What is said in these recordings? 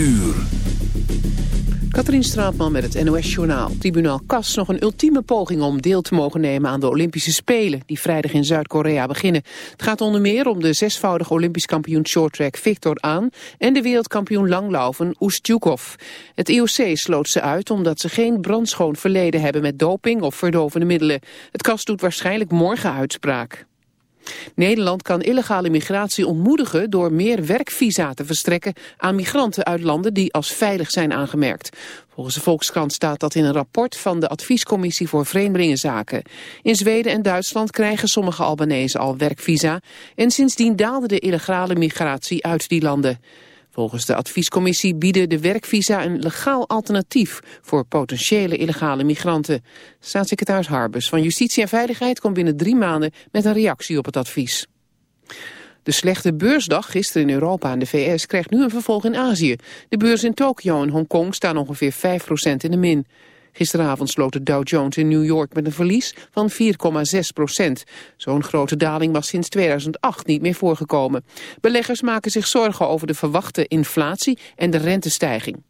uur. Katrien Straatman met het NOS-journaal. Tribunaal Kas nog een ultieme poging om deel te mogen nemen aan de Olympische Spelen... die vrijdag in Zuid-Korea beginnen. Het gaat onder meer om de zesvoudige Olympisch kampioen shorttrack Victor Aan... en de wereldkampioen langlaufen Ustjukov. Het IOC sloot ze uit omdat ze geen brandschoon verleden hebben... met doping of verdovende middelen. Het Kas doet waarschijnlijk morgen uitspraak. Nederland kan illegale migratie ontmoedigen door meer werkvisa te verstrekken aan migranten uit landen die als veilig zijn aangemerkt. Volgens de Volkskrant staat dat in een rapport van de Adviescommissie voor Vreemdelingenzaken. In Zweden en Duitsland krijgen sommige Albanese al werkvisa en sindsdien daalde de illegale migratie uit die landen. Volgens de adviescommissie bieden de werkvisa een legaal alternatief voor potentiële illegale migranten. Staatssecretaris Harbus van Justitie en Veiligheid komt binnen drie maanden met een reactie op het advies. De slechte beursdag gisteren in Europa en de VS krijgt nu een vervolg in Azië. De beurs in Tokio en Hongkong staan ongeveer 5% in de min. Gisteravond sloot de Dow Jones in New York met een verlies van 4,6 procent. Zo'n grote daling was sinds 2008 niet meer voorgekomen. Beleggers maken zich zorgen over de verwachte inflatie en de rentestijging.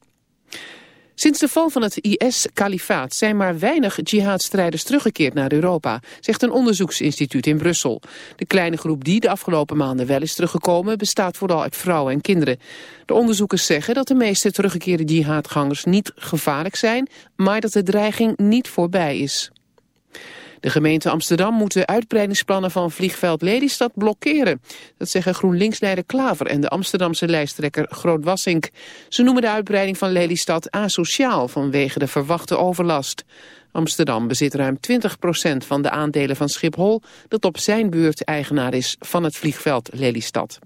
Sinds de val van het IS-kalifaat zijn maar weinig jihadstrijders teruggekeerd naar Europa, zegt een onderzoeksinstituut in Brussel. De kleine groep die de afgelopen maanden wel is teruggekomen bestaat vooral uit vrouwen en kinderen. De onderzoekers zeggen dat de meeste teruggekeerde jihadgangers niet gevaarlijk zijn, maar dat de dreiging niet voorbij is. De gemeente Amsterdam moet de uitbreidingsplannen van vliegveld Lelystad blokkeren. Dat zeggen GroenLinks-leider Klaver en de Amsterdamse lijsttrekker Groot Wassink. Ze noemen de uitbreiding van Lelystad asociaal vanwege de verwachte overlast. Amsterdam bezit ruim 20% van de aandelen van Schiphol... dat op zijn beurt eigenaar is van het vliegveld Lelystad.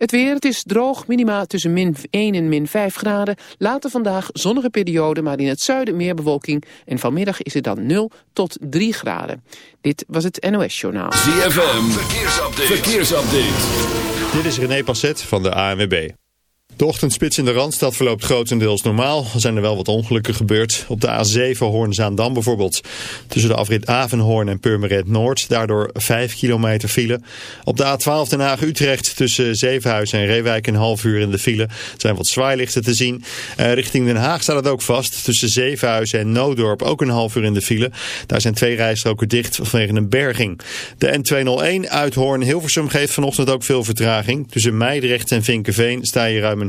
Het weer, het is droog, minima tussen min 1 en min 5 graden. Later vandaag zonnige periode, maar in het zuiden meer bewolking. En vanmiddag is het dan 0 tot 3 graden. Dit was het NOS Journaal. ZFM, verkeersupdate. verkeersupdate. Dit is René Passet van de ANWB. De ochtendspits in de Randstad verloopt grotendeels normaal. Er zijn er wel wat ongelukken gebeurd. Op de A7 Hoorn-Zaandam bijvoorbeeld. Tussen de afrit Avenhoorn en Purmerend Noord. Daardoor 5 kilometer file. Op de A12 Den Haag-Utrecht tussen Zevenhuizen en Reewijk een half uur in de file. Er zijn wat zwaailichten te zien. Uh, richting Den Haag staat het ook vast. Tussen Zevenhuizen en Noodorp ook een half uur in de file. Daar zijn twee rijstroken dicht vanwege een berging. De N201 uit Hoorn-Hilversum geeft vanochtend ook veel vertraging. Tussen Meidrecht en Vinkenveen sta je ruim een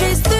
changes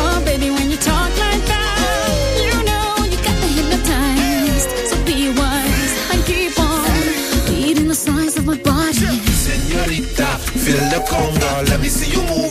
Oh, baby, when you talk like that, you know you got me hypnotized. So be wise and keep on beating the of my body. Senorita, feel the conga. Let me see you move.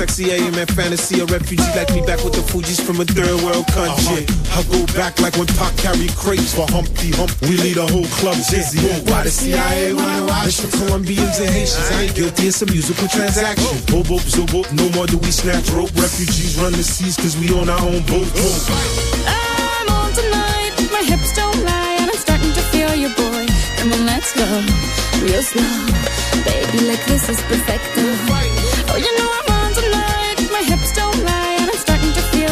Sexy, I am in fantasy. A refugee like me back with the Fuji's from a third world country. Uh-huh. I go back like when Pac carried crates for Humpty Hump. We lead a whole club dizzy. Why the CIA wanna watch for Colombians and Haitians? I ain't guilty, it's a musical transaction. Boop, boop, zo, no more do we snatch rope. Refugees run the seas cause we own our own boat. I'm on tonight, my hips don't lie, and I'm starting to feel you, boy. Come on, let's go, real slow. Baby, like this is perfecto. Oh, you know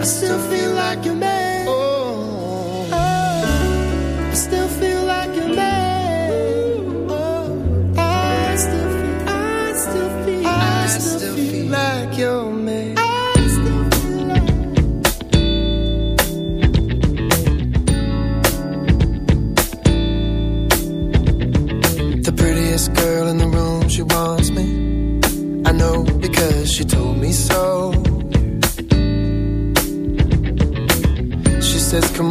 I still feel like a man.